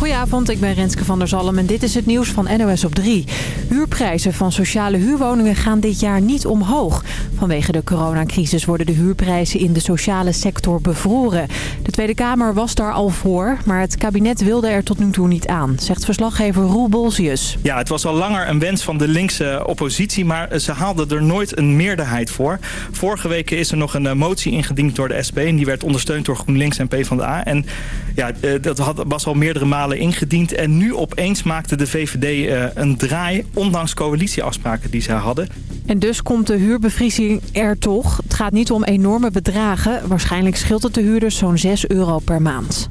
Goedenavond, ik ben Renske van der Zalm en dit is het nieuws van NOS op 3. Huurprijzen van sociale huurwoningen gaan dit jaar niet omhoog. Vanwege de coronacrisis worden de huurprijzen in de sociale sector bevroren. De Tweede Kamer was daar al voor, maar het kabinet wilde er tot nu toe niet aan, zegt verslaggever Roel Bolsius. Ja, het was al langer een wens van de linkse oppositie, maar ze haalden er nooit een meerderheid voor. Vorige week is er nog een eh, motie ingediend door de SP en die werd ondersteund door GroenLinks en PvdA. En ja, eh, dat was al meerdere malen ingediend. En nu opeens maakte de VVD eh, een draai, ondanks coalitieafspraken die ze hadden. En dus komt de huurbevriezing er toch. Het gaat niet om enorme bedragen. Waarschijnlijk scheelt het de huurders zo'n 6 euro per maand.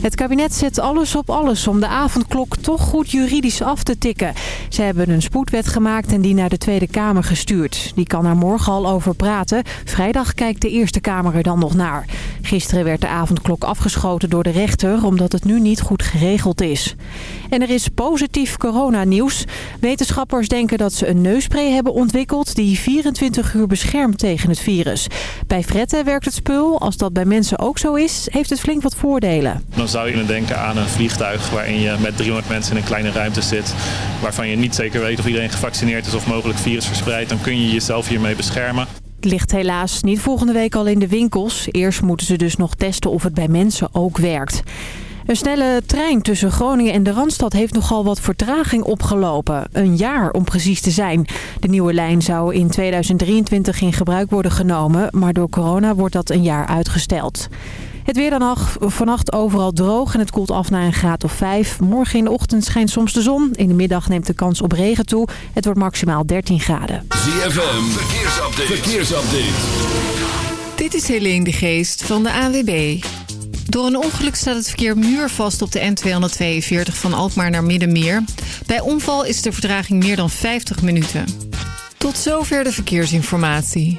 Het kabinet zet alles op alles om de avondklok toch goed juridisch af te tikken. Ze hebben een spoedwet gemaakt en die naar de Tweede Kamer gestuurd. Die kan er morgen al over praten. Vrijdag kijkt de Eerste Kamer er dan nog naar. Gisteren werd de avondklok afgeschoten door de rechter omdat het nu niet goed geregeld is. En er is positief coronanieuws. Wetenschappers denken dat ze een neusspray hebben ontwikkeld die 24 uur beschermt tegen het virus. Bij fretten werkt het spul. Als dat bij mensen ook zo is, heeft het flink wat voordelen zou je kunnen denken aan een vliegtuig waarin je met 300 mensen in een kleine ruimte zit. Waarvan je niet zeker weet of iedereen gevaccineerd is of mogelijk virus verspreidt. Dan kun je jezelf hiermee beschermen. Het ligt helaas niet volgende week al in de winkels. Eerst moeten ze dus nog testen of het bij mensen ook werkt. Een snelle trein tussen Groningen en de Randstad heeft nogal wat vertraging opgelopen. Een jaar om precies te zijn. De nieuwe lijn zou in 2023 in gebruik worden genomen, maar door corona wordt dat een jaar uitgesteld. Het weer dan vannacht overal droog en het koelt af naar een graad of 5. Morgen in de ochtend schijnt soms de zon. In de middag neemt de kans op regen toe. Het wordt maximaal 13 graden. ZFM, verkeersupdate. verkeersupdate. Dit is Helene de Geest van de AWB. Door een ongeluk staat het verkeer muurvast op de N242 van Alkmaar naar Middenmeer. Bij omval is de vertraging meer dan 50 minuten. Tot zover de verkeersinformatie.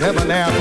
heaven now.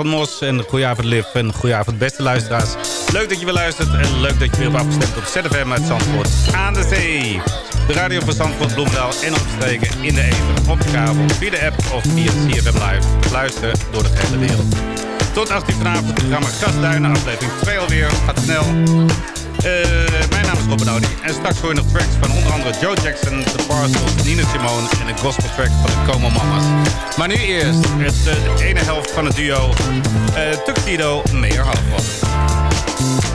Goedenavond Mos en goedenavond Liv en goedenavond beste luisteraars. Leuk dat je weer luistert en leuk dat je weer hebt afgestemd op ZFM uit Zandvoort aan de zee. De radio van Zandvoort, Bloemendaal en opsteken in de even, op de kabel, via de app of via CFM Live. Luisteren door de hele wereld. Tot 18 vanavond het programma Gastduinen, aflevering 2 alweer. Gaat snel. Eh, mijn naam is Rob Audi En straks hoor je nog tracks van onder andere Joe Jackson, The Parcels, Nina Simone en een gospel track van de Como Mamas. Maar nu eerst is eh, de ene helft van het duo, eh, Tuxedo Meyer Halfwater.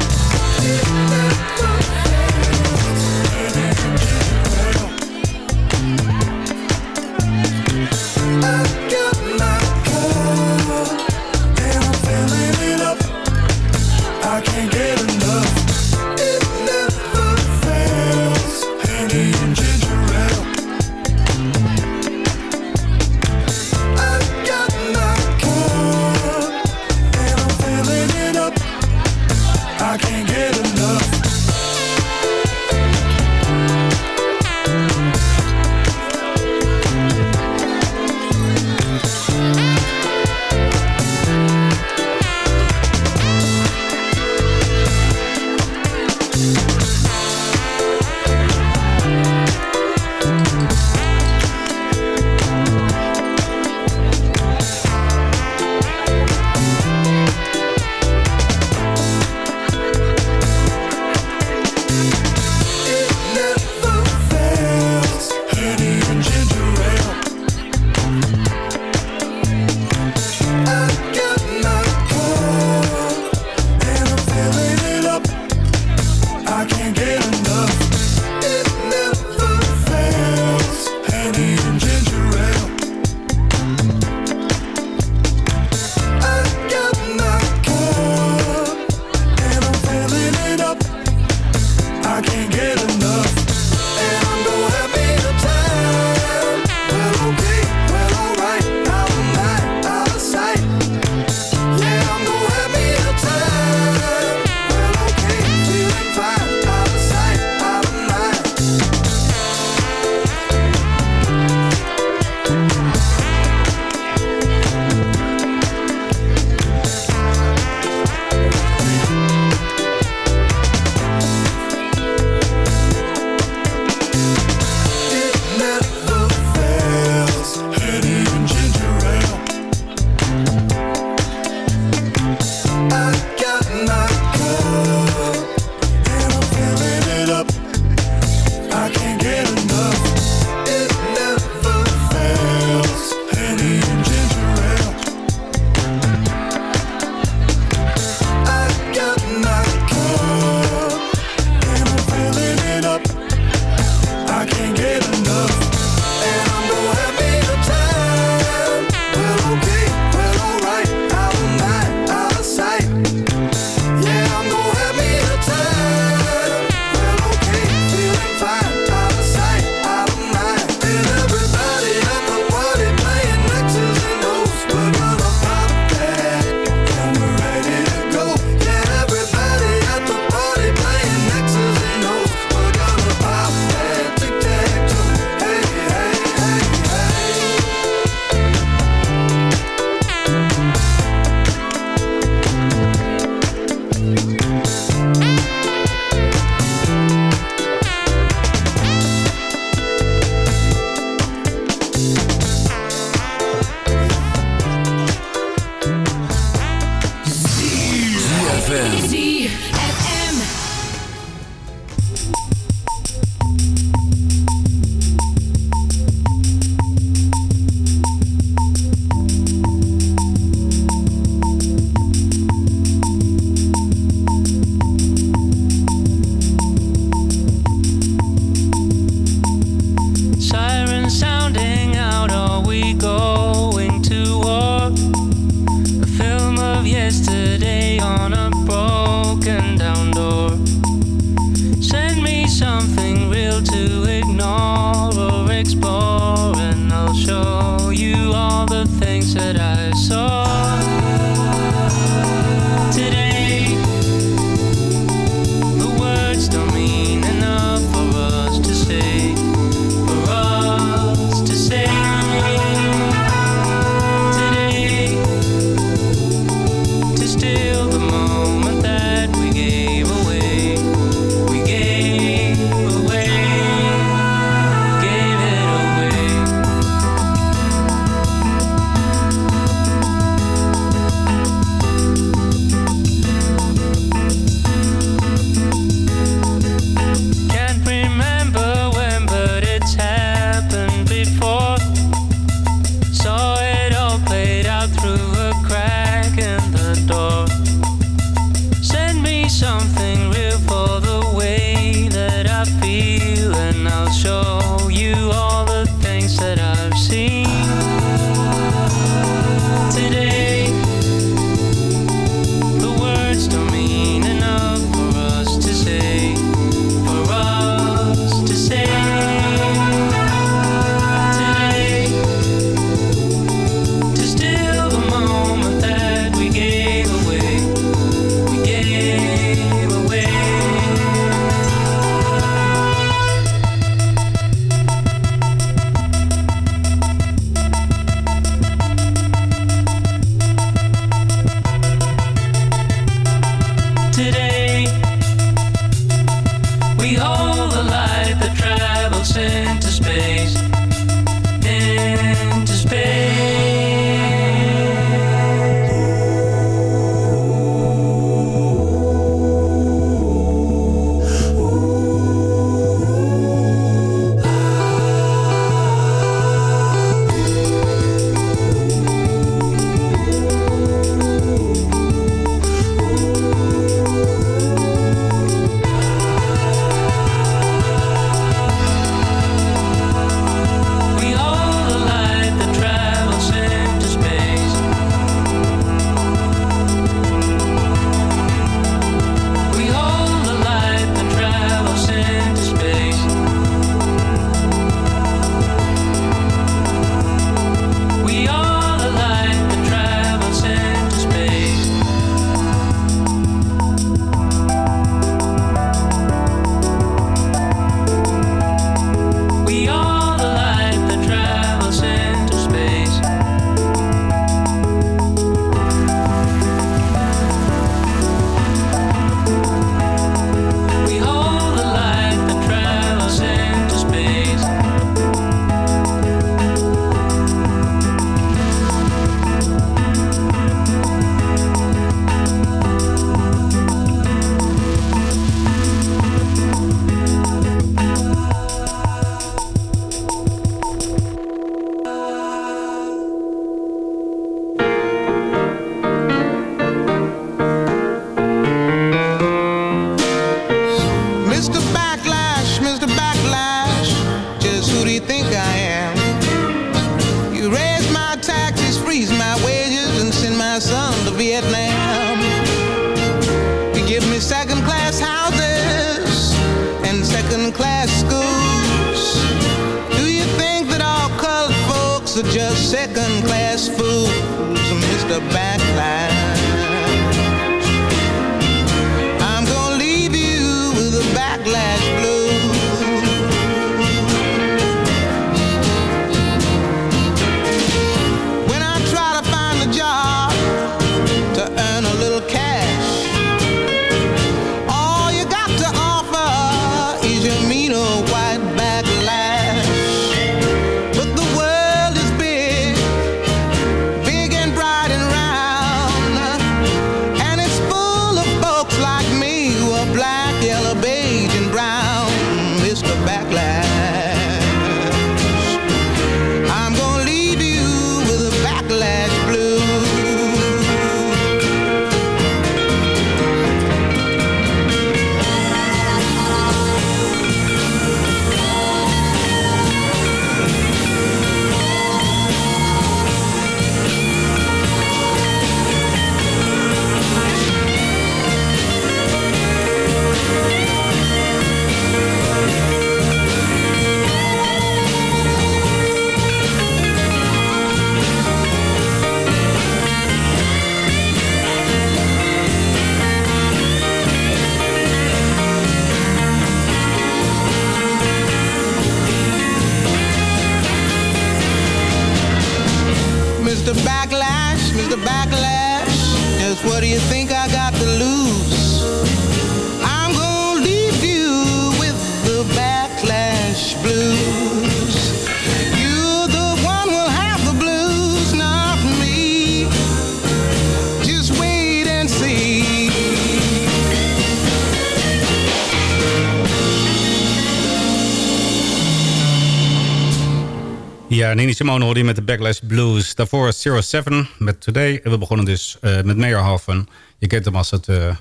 Nini Simone hoorde je met de Backlash Blues. Daarvoor Zero Seven met Today. En we begonnen dus eh, met Meyerhoffen. Je kent hem als, het, eh,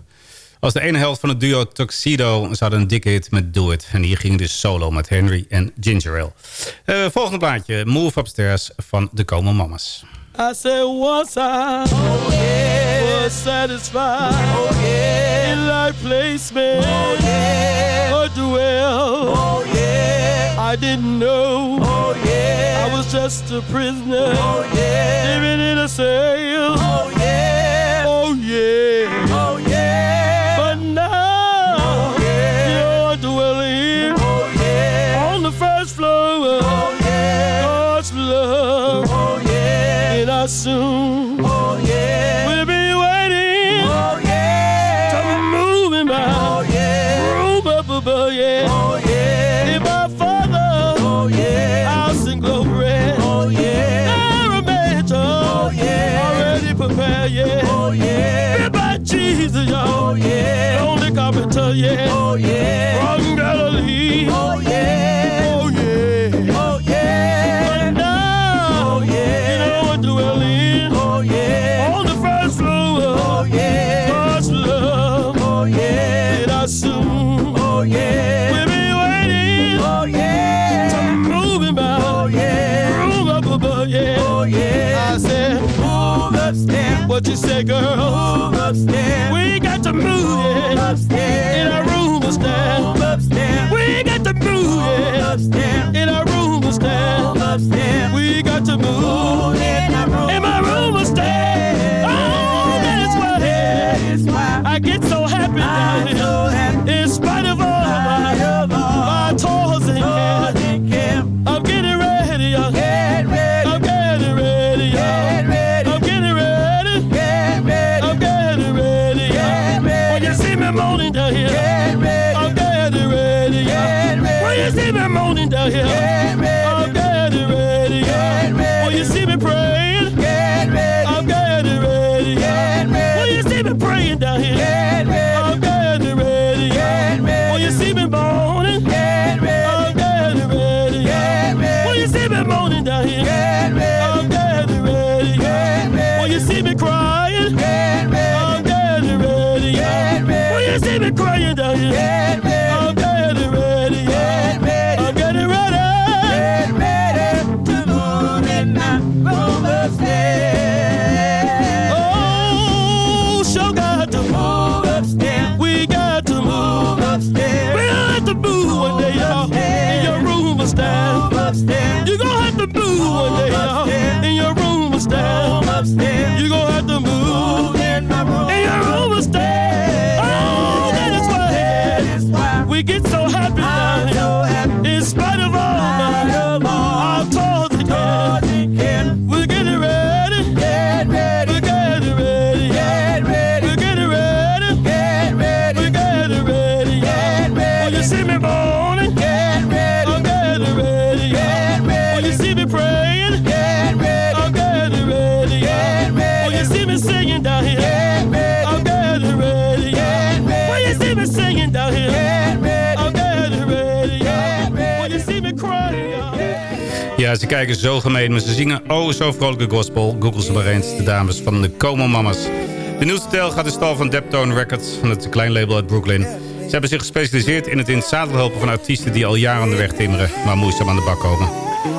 als de ene helft van het duo Tuxedo. Ze hadden een dikke hit met Do It. En hier ging dus solo met Henry en Ginger Ale. Eh, volgende plaatje, Move Upstairs van de Como Mamas. I said once I oh, yeah. Was satisfied oh, yeah. in life placement oh, yeah. or dwell. Oh, yeah. I didn't know oh, yeah. I was just a prisoner oh, yeah. living in a cell. Oh yeah, oh yeah, oh yeah. But now oh, yeah. you're dwelling oh, yeah. on the first floor. Oh yeah, God's love. Oh yeah, and I soon. Oh yeah, prepared. Yeah, oh yeah, built by Jesus. Y'all. Oh yeah, only carpenter. Yeah, oh yeah, from Galilee. Oh yeah, oh yeah, oh yeah. But now, oh yeah, you know what dwelling. Oh yeah, on the first floor. Oh yeah, God's love. Oh yeah, and I soon. Oh yeah, we'll be waiting. Oh yeah, to move him out. Oh yeah, room up above. Yeah, oh yeah. I said move upstairs. What you say, girl? Move upstairs. We got to move. Yeah, upstairs. In our room upstairs. Move upstairs. We got to move. Yeah, upstairs. In our room upstairs. Move upstairs. We got to move. In my room upstairs. Oh. That is why I get so happy. I'm so happy. Yeah, to one day, ze kijken zo gemeen, maar ze zingen oh zo vrolijke gospel. Google ze maar eens, de dames van de Como Mamas. De nieuwste tel gaat in stal van Deptone Records, van het klein label uit Brooklyn. Ze hebben zich gespecialiseerd in het in zadel helpen van artiesten die al jaren aan de weg timmeren, maar moeizaam aan de bak komen.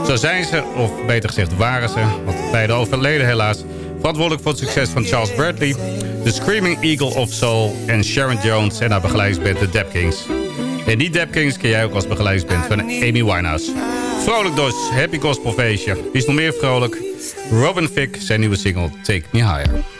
Zo zijn ze, of beter gezegd waren ze, want beide overleden helaas, verantwoordelijk voor het succes van Charles Bradley, de Screaming Eagle of Soul en Sharon Jones en haar begeleidingsband de Dap Kings. En die Dap Kings ken jij ook als begeleidingsband van Amy Winehouse. Vrolijk dus, happy feestje. Wie is nog meer vrolijk? Robin Thicke, zijn nieuwe single Take Me Higher.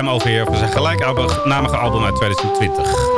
I'm Over Here. van zijn gelijknamige album uit 2020.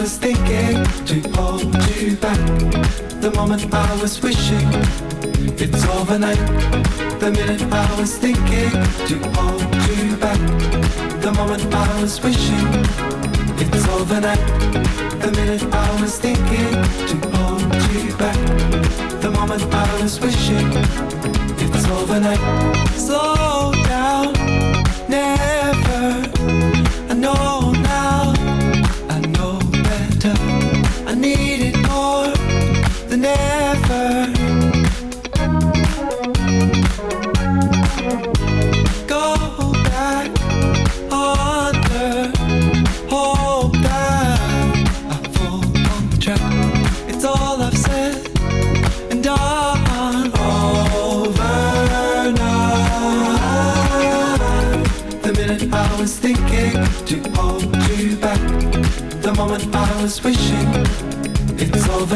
Was thinking to hold you back. The moment I was wishing it's overnight. The minute I was thinking to hold you back. The moment I was wishing it's overnight. The minute I was thinking to hold you back. The moment I was wishing it's overnight. Slow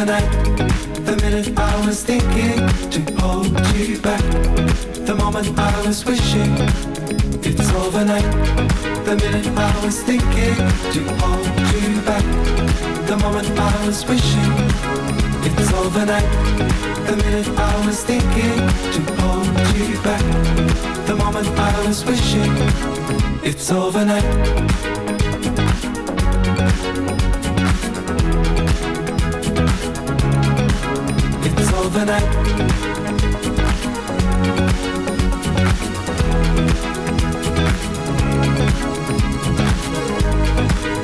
it's overnight. The minute I was thinking to hold you back, the moment I was wishing it's overnight. The minute I was thinking to hold you back, the moment I was wishing it's overnight. The minute I was thinking to hold you back, the moment I was wishing it's overnight. It's overnight.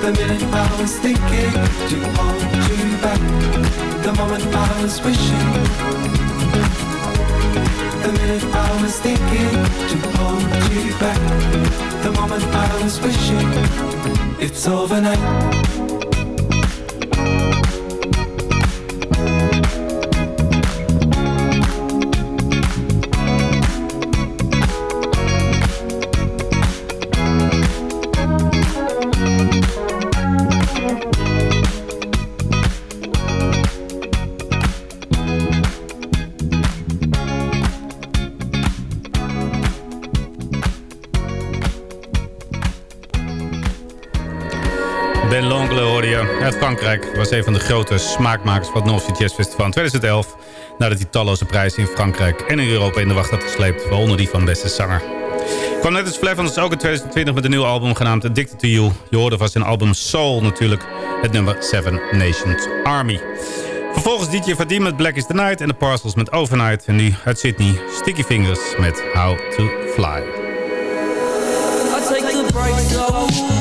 The minute I was thinking to hold you back, the moment I was wishing. The minute I was thinking to hold you back, the moment I was wishing. It's overnight. Frankrijk. Was een van de grote smaakmakers van het North Jazz Festival in 2011. Nadat hij talloze prijzen in Frankrijk en in Europa in de wacht had gesleept. Waaronder die van beste zanger. Kwam net als Flavans ook in 2020 met een nieuw album genaamd Addicted to You. Je hoorde van zijn album Soul natuurlijk het nummer Seven Nations Army. Vervolgens DJ Vadim met Black is the Night en de Parcels met Overnight. En nu uit Sydney Sticky Fingers met How to Fly. I take the brakes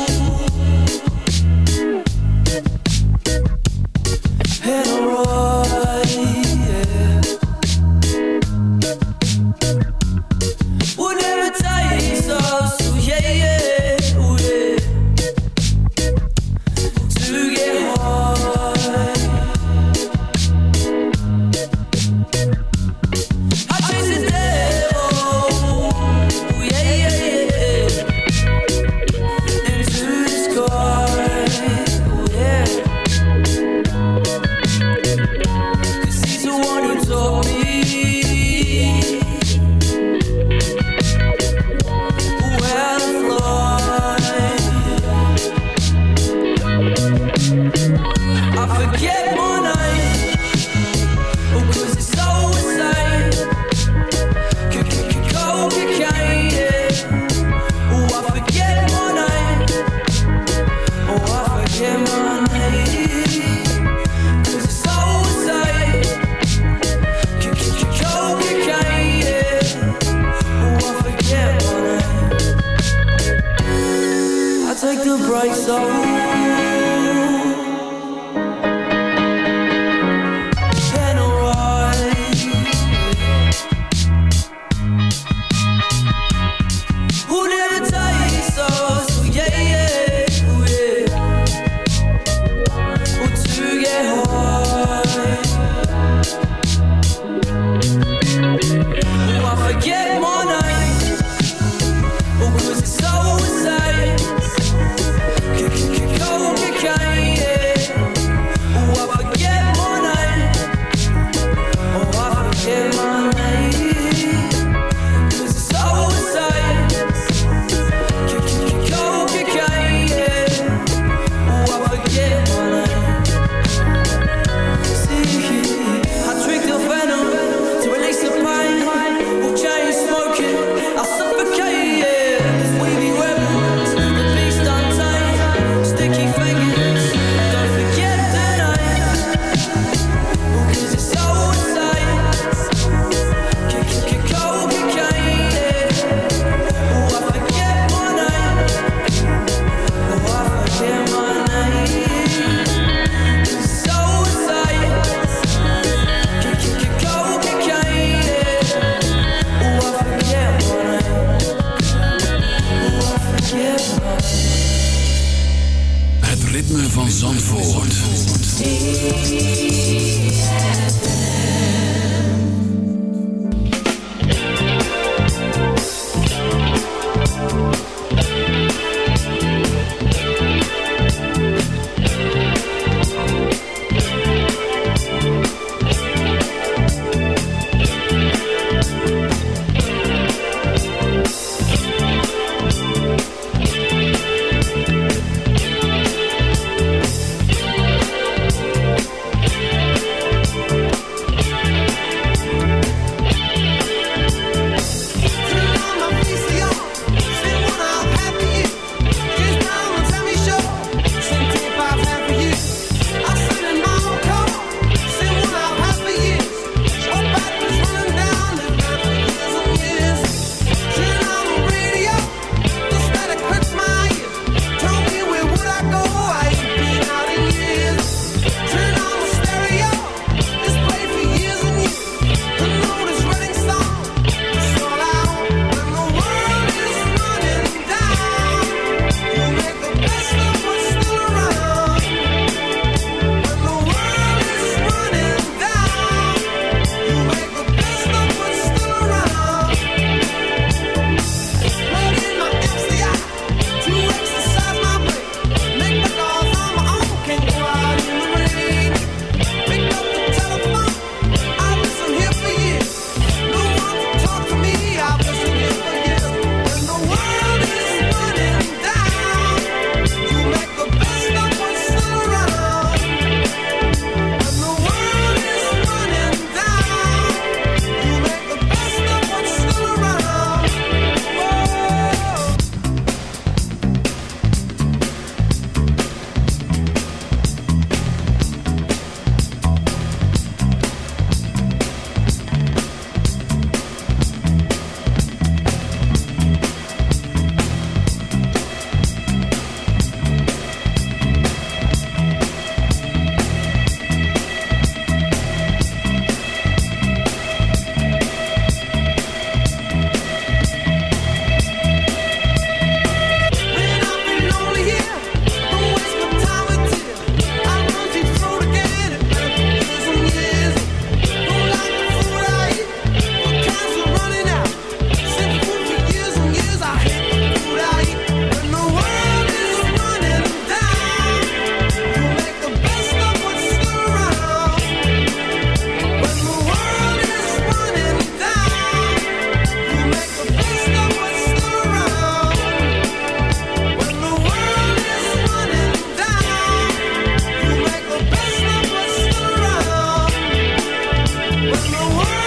the world.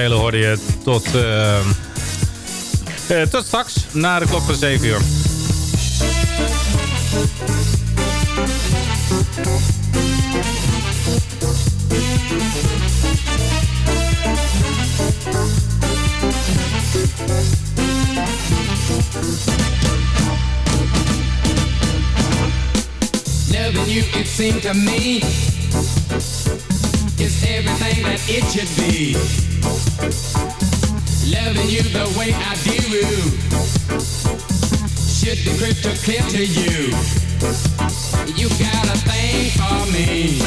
Taylor hoorde je tot, eh, eh, tot straks, na de klok van 7 uur. Loving you, it seemed to me, is everything that it should be. Loving you the way I do should be crystal clear to you. You got a thing for me,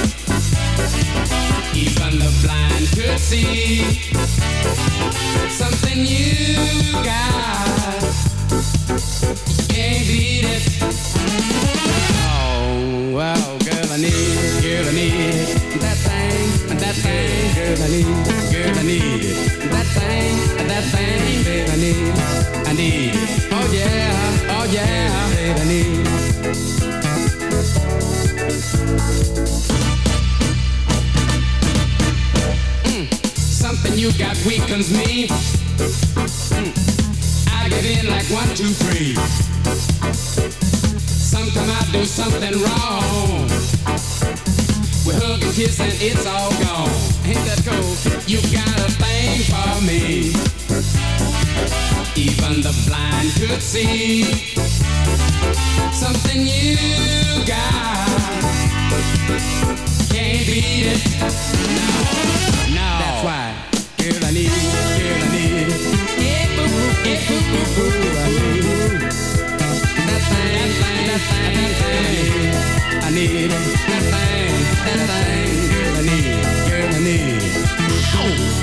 even the blind could see. Something you got, can't beat it. Oh, wow, girl, I need, girl, I need that thing, girl, I need, girl, I need it. that thing, that thing, babe, I need, I need it. Oh yeah, oh yeah, babe, I need. Mm, something you got weakens me. Mm, I get in like one, two, three. Sometimes I do something wrong. We hug and kiss and it's all gone. Ain't that cool? You got a thing for me. Even the blind could see. Something you got. Can't beat it. No, no. That's why. Girl, I need, girl, I need. Yeah, boo, yeah, boo, boo, boo, I need. That thing, that thing, I need that thing, that thing. I need, girl, I need. Ow.